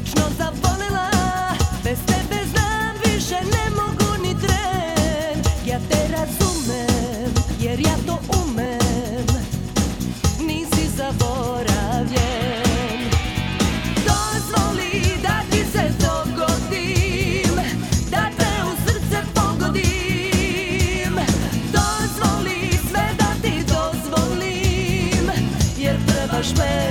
večno zavolila Bez tebe znam više ne mogu ni tren. Ja te razumem jer ja to umem. Nisi zaboravljen. Dozvoli da ti se dogodim Da te u srce pogodim. Dozvoli sve da ti dozvolim Jer trebaš meni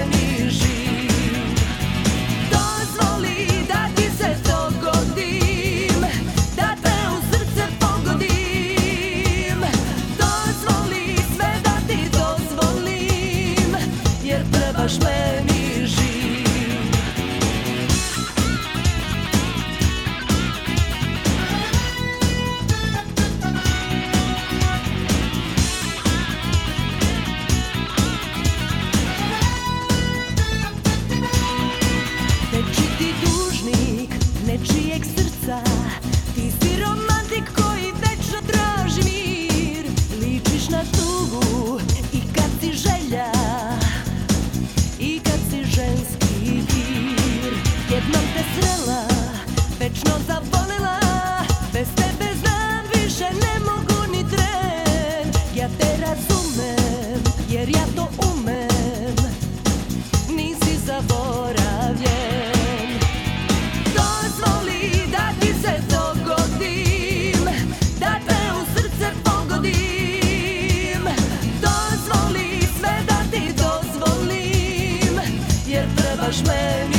srca. Ti si romantik koji večno traži mir. Ličiš na tugu i kad si želja I kad si ženski hir Jednom te srela, večno zavolila Josh Wayne.